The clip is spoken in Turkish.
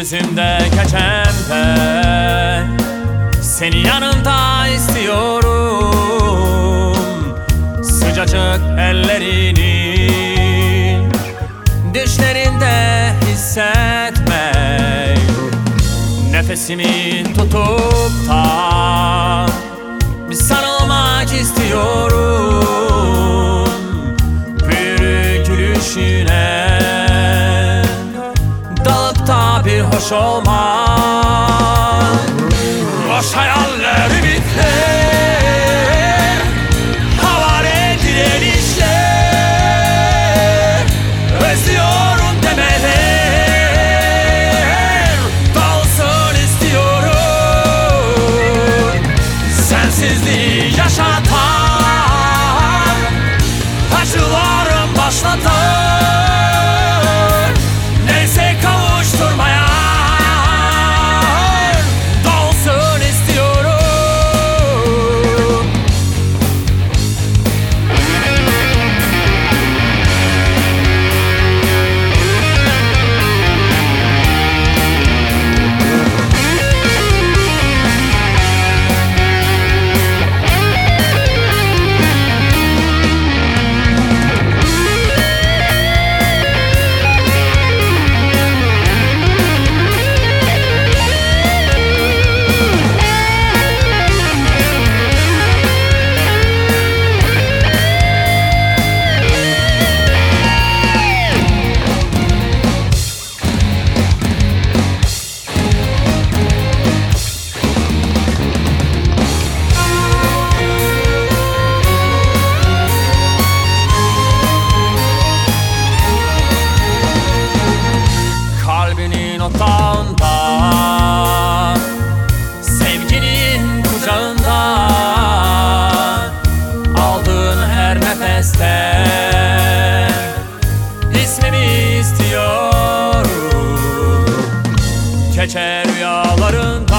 gündüzümde kaçan ben. Seni yanımda istiyorum. Sıcacık ellerini Düşlerimde hissetmek. Nefesimi tutup da Bir sarılmak istiyorum. Büyülü gülüşüne boş olmaz. Boş hayalleri biter Havale direnişler Özlüyorum demeler. Dalsın istiyorum. Sensizliği yaşatan Acılar bilmezler İsmimi istiyorum. Keçer rüyaların